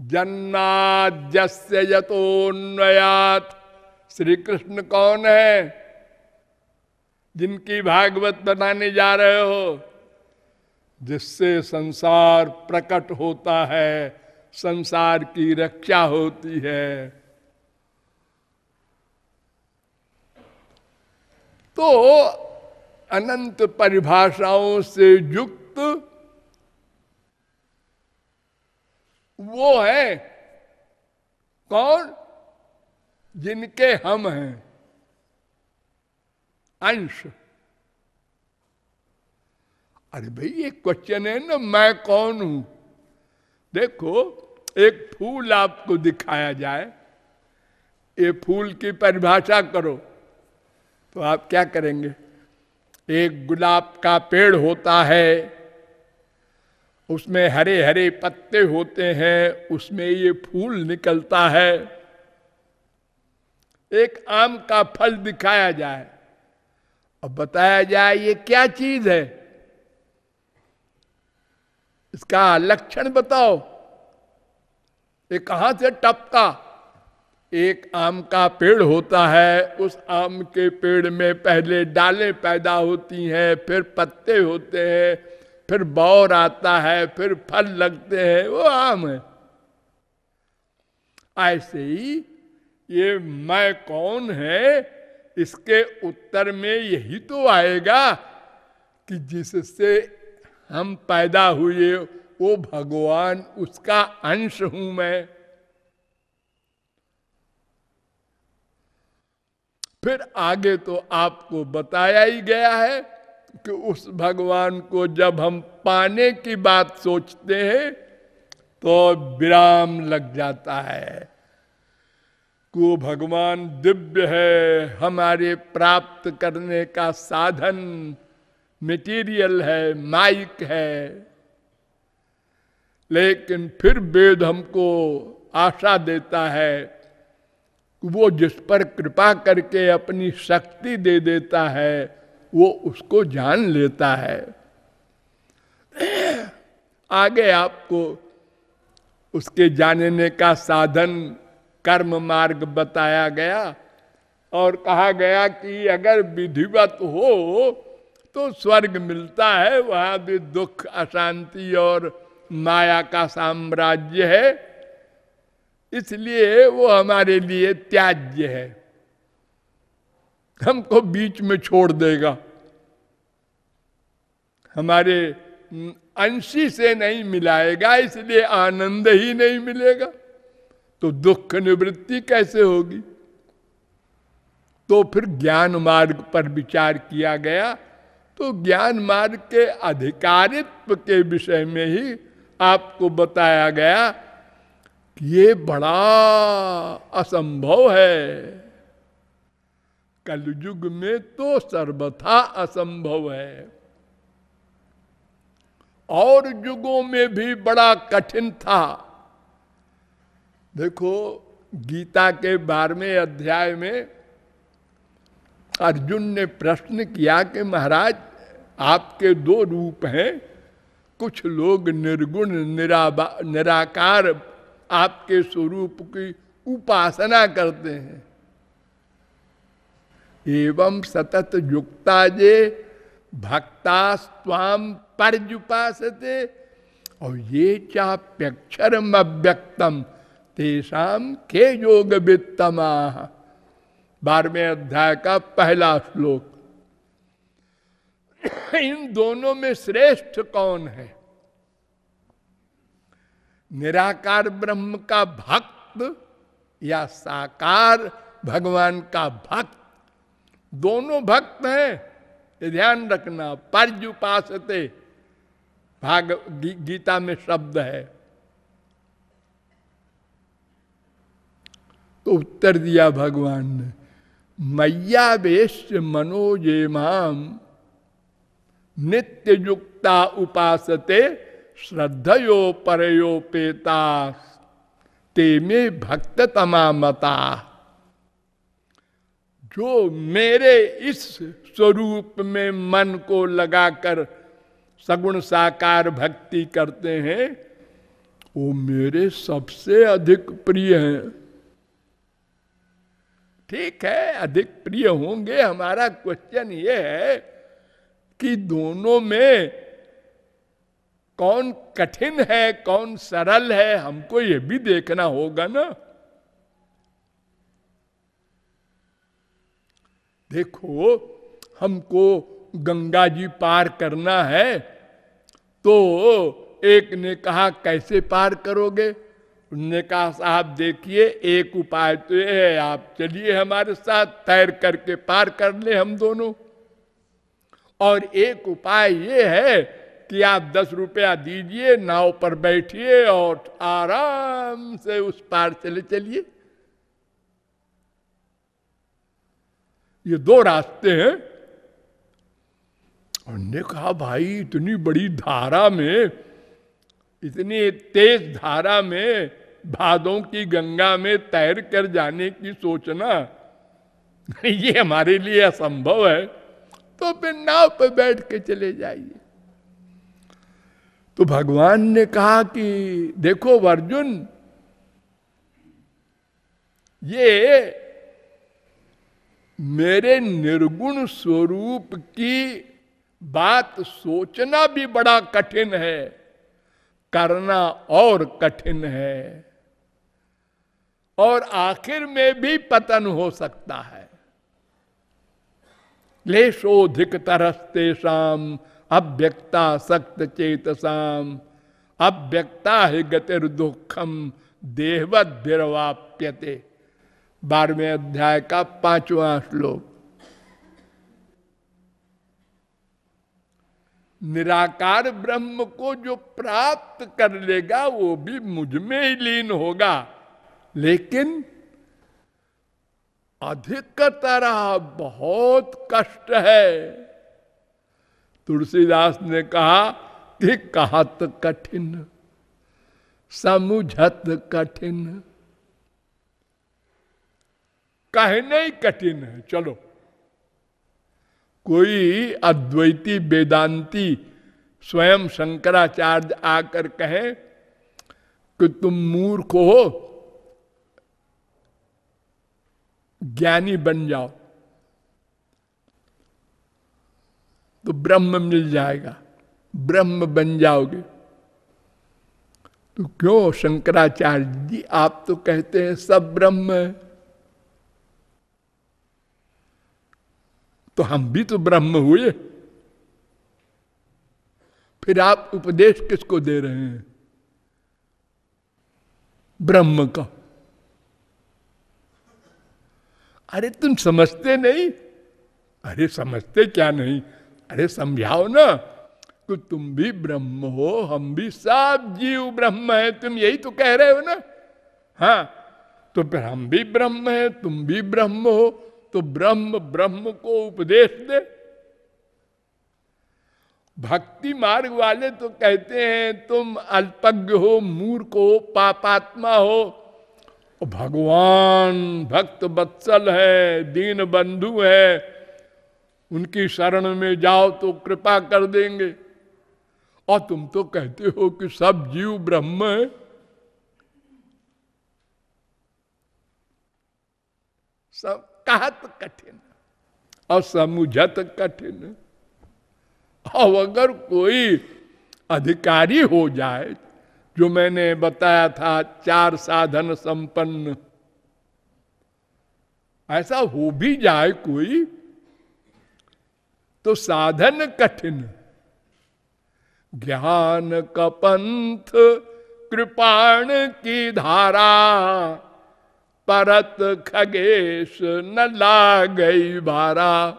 Speaker 1: जन्नाद्यस्य यतोन्वयात श्री कृष्ण कौन है? जिनकी भागवत बनाने जा रहे हो, जिससे संसार प्रकट होता है, संसार की रक्षा होती है। तो अनंत परिभाषाओं से युक्त वो है कौन? जिनके हम हैं। अंश। अरे भाई, ये क्वेश्चन है ना, मैं कौन हूँ? देखो, एक फूल आपको दिखाया जाए। ये फूल की परिभाषा करो। तो आप क्या करेंगे? एक गुलाब का पेड़ होता है। उसमें हरे हरे पत्ते होते हैं, उसमें ये फूल निकलता है। एक आम का फल दिखाया जाए। और बताया जाए ये क्या चीज़ है? इसका लक्षण बताओ। ये कहाँ से टपका? एक आम का पेड़ होता है, उस आम के पेड़ में पहले डालें पैदा होती हैं, फिर पत्ते होते हैं फिर बौर आता है, फिर फल लगते हैं, वो आम है। ऐसे ही ये मैं कौन है, इसके उत्तर में यही तो आएगा कि जिससे हम पैदा हुए, वो भगवान उसका अंश हूँ मैं। फिर आगे तो आपको बताया ही गया है कि उस भगवान को जब हम पाने की बात सोचते हैं तो विराम लग जाता है। को भगवान दिव्य है, हमारे प्राप्त करने का साधन मटेरियल है, माइक है। लेकिन फिर वेद हमको आशा देता है वो जिस पर कृपा करके अपनी शक्ति दे देता है वो उसको जान लेता है। आगे आपको उसके जानने का साधन कर्म मार्ग बताया गया और कहा गया कि अगर विधिवत हो तो स्वर्ग मिलता है, वहाँ भी दुख, अशांति और माया का साम्राज्य है। इसलिए वो हमारे लिए त्याज्य है। हमको बीच में छोड़ देगा। हमारे अंशी से नहीं मिलाएगा, इसलिए आनंद ही नहीं मिलेगा। तो दुख निवृत्ति कैसे होगी? तो फिर ज्ञान मार्ग पर विचार किया गया तो ज्ञान मार्ग के अधिकारित्व के विषय में ही आपको बताया गया कि ये बड़ा असंभव है। कलयुग में तो सर्वथा असंभव है। और युगों में भी बड़ा कठिन था। देखो, गीता के बारहवें अध्याय में अर्जुन ने प्रश्न किया कि महाराज, आपके दो रूप हैं। कुछ लोग निर्गुण निराकार आपके स्वरूप की उपासना करते हैं। एवं सतत युक्ता जे भक्ता स्वाम परजुपासते और ये चाप्यक्षरम अव्यक्तम तेषाम के योग वित्तमा बारहवें अध्याय का पहला श्लोक। इन दोनों में श्रेष्ठ कौन है? निराकार ब्रह्म का भक्त या साकार भगवान का भक्त? दोनों भक्त हैं। ध्यान रखना पर्युपासते भाग गी, गीता में शब्द है। तो उत्तर दिया भगवान ने मैया वेश मनोजे माम नित्य युक्ता उपासते श्रद्धयो परयो पेता ते में भक्त तमामता जो मेरे इस स्वरूप में मन को लगाकर सगुण साकार भक्ति करते हैं, वो मेरे सबसे अधिक प्रिय हैं। ठीक है, अधिक प्रिय होंगे। हमारा क्वेश्चन ये है कि दोनों में कौन कठिन है, कौन सरल है, हमको ये भी देखना होगा ना। देखो, हमको गंगा जी पार करना है तो एक ने कहा, कैसे पार करोगे? उनने कहा, साहब, देखिए, एक उपाय तो ये है, आप चलिए हमारे साथ, तैर करके पार कर ले हम दोनों। और एक उपाय ये है कि आप दस रुपया दीजिए, नाव पर बैठिए और आराम से उस पार चले चलिए। ये दो रास्ते हैं। उन्होंने कहा भाई, इतनी बड़ी धारा में, इतनी तेज धारा में, भादों की गंगा में तैर कर जाने की सोचना ये हमारे लिए असंभव है। तो फिर नाव पर बैठ के चले जाइए। तो भगवान ने कहा कि, देखो, अर्जुन, ये मेरे निर्गुण स्वरूप की बात सोचना भी बड़ा कठिन है, करना और कठिन है। और आखिर में भी पतन हो सकता है। लेशोधिक तरस्ते शाम अव्यक्ता सक्त चेतसाम। अव्यक्ता है गतिर दुखम, देहवत भिरवाप्यते। बारहवें अध्याय का पांचवा श्लोक। निराकार ब्रह्म को जो प्राप्त कर लेगा, वो भी मुझमें ही लीन होगा। लेकिन अधिकतर बहुत कष्ट है। तुलसीदास ने कहा कि कहत कठिन, समुझत कठिन। कहने ही कठिन है? चलो। कोई अद्वैती वेदांती स्वयं शंकराचार्य आकर कहे कि तुम मूर्ख हो, ज्ञानी बन जाओ तो ब्रह्म मिल जाएगा। ब्रह्म बन जाओगे। तो क्यों शंकराचार्य जी, आप तो कहते हैं सब ब्रह्म है। तो हम भी तो ब्रह्म हुए। फिर आप उपदेश किसको दे रहे हैं? ब्रह्म का। अरे तुम समझते नहीं? अरे समझते क्या नहीं? अरे समझाओ ना। कि तुम भी ब्रह्म हो, हम भी सब जीव ब्रह्म है। तुम यही तो कह रहे हो ना? हाँ तो फिर हम भी ब्रह्म है, तुम भी ब्रह्म हो। तो ब्रह्म ब्रह्म को उपदेश दे। भक्ति मार्ग वाले तो कहते हैं, तुम अल्पज्ञ हो, मूर्ख हो, पापात्मा हो। भगवान, भक्त बत्सल है, दीन बंधु है। उनकी शरण में जाओ तो कृपा कर देंगे। और तुम तो कहते हो कि सब जीव ब्रह्म है। सब कहत कठिन। और समुझत कठिन। और अगर कोई अधिकारी हो जाए, जो मैंने बताया था, चार साधन संपन्न। ऐसा हो भी जाए कोई तो साधन कठिन। ज्ञान कपंथ, कृपाण की धारा। परत खगेश न ला गई बारा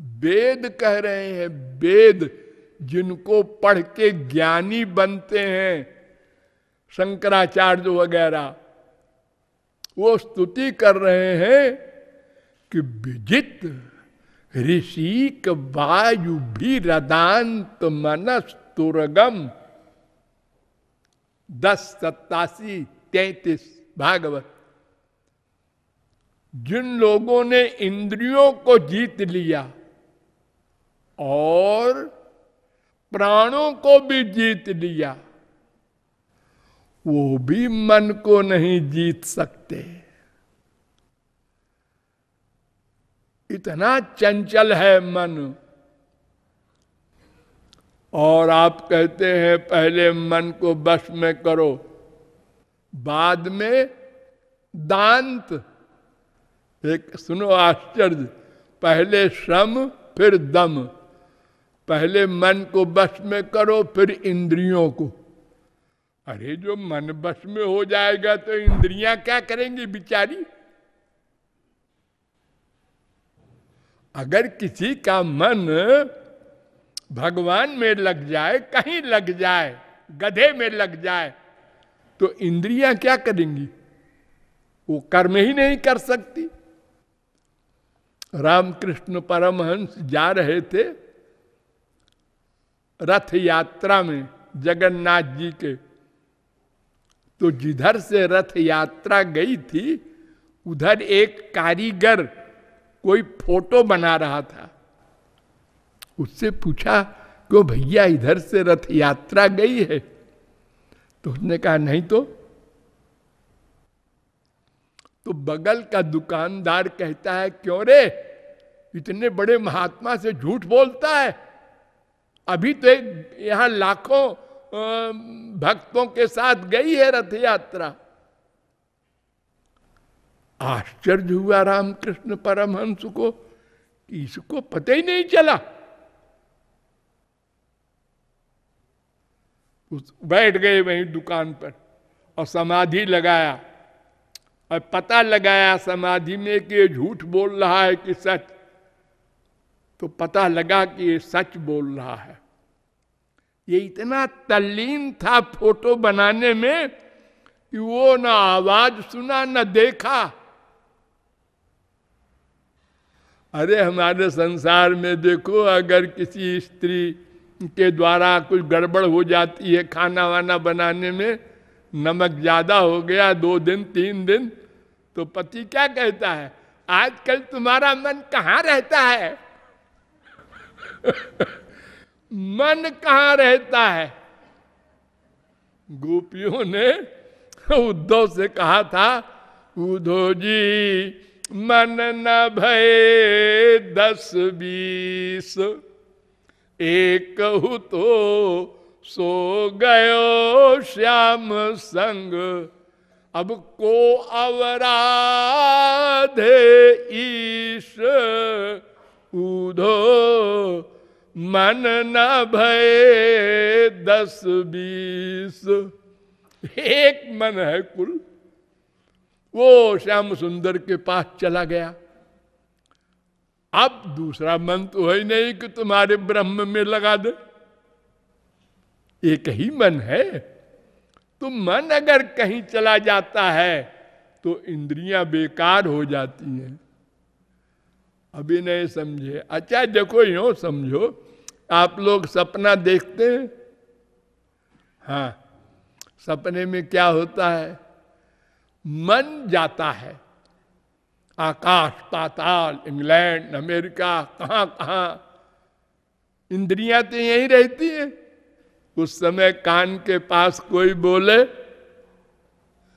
Speaker 1: वेद कह रहे हैं, वेद जिनको पढ़ के ज्ञानी बनते हैं, शंकराचार्य वगैरह, वो स्तुति कर रहे हैं कि विजित ऋषिक वायु भी रदांत मनस तुरगम दस सत्तासी तैतीस, भागवत। जिन लोगों ने इंद्रियों को जीत लिया और प्राणों को भी जीत लिया, वो भी मन को नहीं जीत सकते। इतना चंचल है मन। और आप कहते हैं, पहले मन को बस में करो। बाद में दांत। एक सुनो आश्चर्य, पहले श्रम, फिर दम। पहले मन को बस में करो, फिर इंद्रियों को। अरे, जो मन बस में हो जाएगा तो इंद्रियाँ क्या करेंगी बिचारी? अगर किसी का मन भगवान में लग जाए, कहीं लग जाए, गधे में लग जाए तो इंद्रियाँ क्या करेंगी? वो कर्म ही नहीं कर सकती। रामकृष्ण परमहंस जा रहे थे रथ यात्रा में जगन्नाथ जी के। तो जिधर से रथ यात्रा गई थी, उधर एक कारीगर कोई फ़ोटो बना रहा था। उससे पूछा, क्यों भैया इधर से रथ यात्रा गई है? तो उसने कहा, नहीं तो। तो बगल का दुकानदार कहता है, क्यों रे? इतने बड़े महात्मा से झूठ बोलता है। अभी तो एक यहाँ लाखों भक्तों के साथ गई है रथ यात्रा आश्चर्य हुआ रामकृष्ण परमहंस को इसको पता ही नहीं चला। बैठ गए वहीं दुकान पर और समाधि लगाया। और पता लगाया समाधि में कि ये झूठ बोल रहा है कि सच। तो पता लगा कि ये सच बोल रहा है। ये इतना तल्लीन था फ़ोटो बनाने में कि वो ना आवाज़ सुना, ना देखा। अरे, हमारे संसार में देखो, अगर किसी स्त्री के द्वारा कुछ गड़बड़ हो जाती है खाना वाना बनाने में। नमक ज़्यादा हो गया, दो दिन, तीन दिन तो पति क्या कहता है? आजकल तुम्हारा मन कहाँ रहता है? मन कहाँ रहता है? गोपियों ने उद्धव से कहा था, उद्धव जी, मन न भय दस बीस। एक तो सो गयो श्याम संग। अब को अवराधे ईश उधो मन न भय दस बीस। एक मन है कुल, वो श्याम सुंदर के पास चला गया। अब दूसरा मन तो है नहीं कि तुम्हारे ब्रह्म में लगा दे। एक ही मन है। तो मन अगर कहीं चला जाता है तो इंद्रियाँ बेकार हो जाती हैं। अभी नहीं समझे। अच्छा देखो, यो समझो। आप लोग सपना देखते हैं? हाँ। सपने में क्या होता है? मन जाता है। आकाश, पाताल, इंग्लैंड, अमेरिका, कहाँ कहाँ। इंद्रियाँ तो यही रहती है। उस समय कान के पास कोई बोले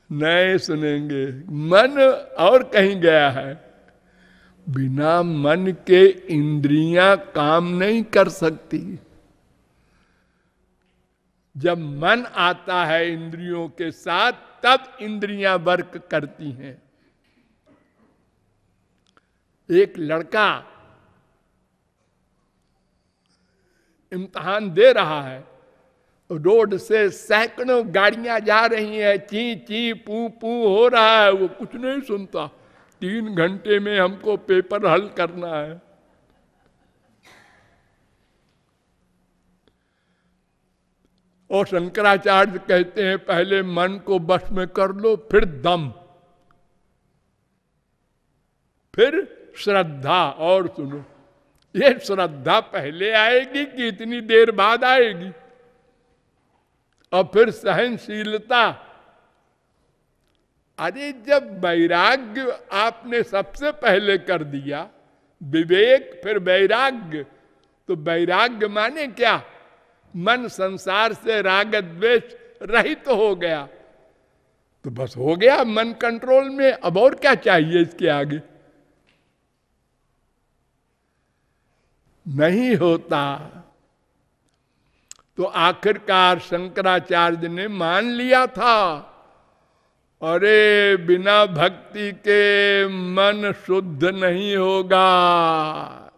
Speaker 1: नहीं सुनेंगे, मन और कहीं गया है। बिना मन के इंद्रियाँ काम नहीं कर सकती। जब मन आता है इंद्रियों के साथ, तब इंद्रियाँ वर्क करती हैं। एक लड़का इम्तहान दे रहा है, रोड से सैकड़ों गाड़ियाँ जा रही हैं ची ची पू पू हो रहा है, वो कुछ नहीं सुनता। तीन घंटे में हमको पेपर हल करना है। और शंकराचार्य कहते हैं, पहले मन को बस में कर लो, फिर दम। फिर श्रद्धा और सुनो। ये श्रद्धा पहले आएगी कि इतनी देर बाद आएगी? और फिर सहनशीलता। अरे, जब वैराग्य आपने सबसे पहले कर दिया, विवेक, फिर वैराग्य। तो वैराग्य माने क्या? मन संसार से राग द्वेष रहित तो हो गया। तो बस हो गया मन कंट्रोल में। अब और क्या चाहिए इसके आगे? नहीं होता। तो आखिरकार शंकराचार्य ने मान लिया था। अरे बिना भक्ति के मन शुद्ध नहीं होगा।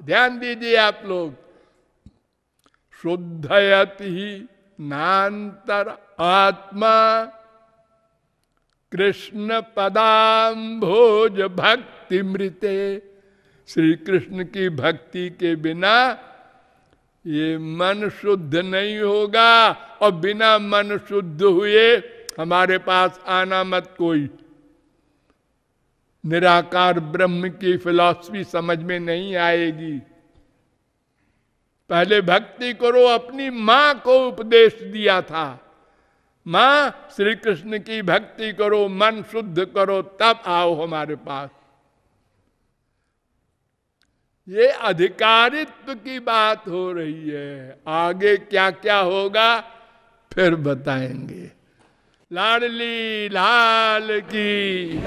Speaker 1: ध्यान दीजिए आप लोग। शुद्धयत ही नान्तर आत्मा कृष्ण पदाम भोज भक्ति मृते श्री कृष्ण की भक्ति के बिना ये मन शुद्ध नहीं होगा और बिना मन शुद्ध हुए हमारे पास आना मत कोई। निराकार ब्रह्म की फिलॉसफी समझ में नहीं आएगी। पहले भक्ति करो, अपनी माँ को उपदेश दिया था। माँ श्री कृष्ण की भक्ति करो, मन शुद्ध करो, तब आओ हमारे पास। ये अधिकारित्व की बात हो रही है। आगे क्या क्या होगा, फिर बताएँगे। लाडली लाल की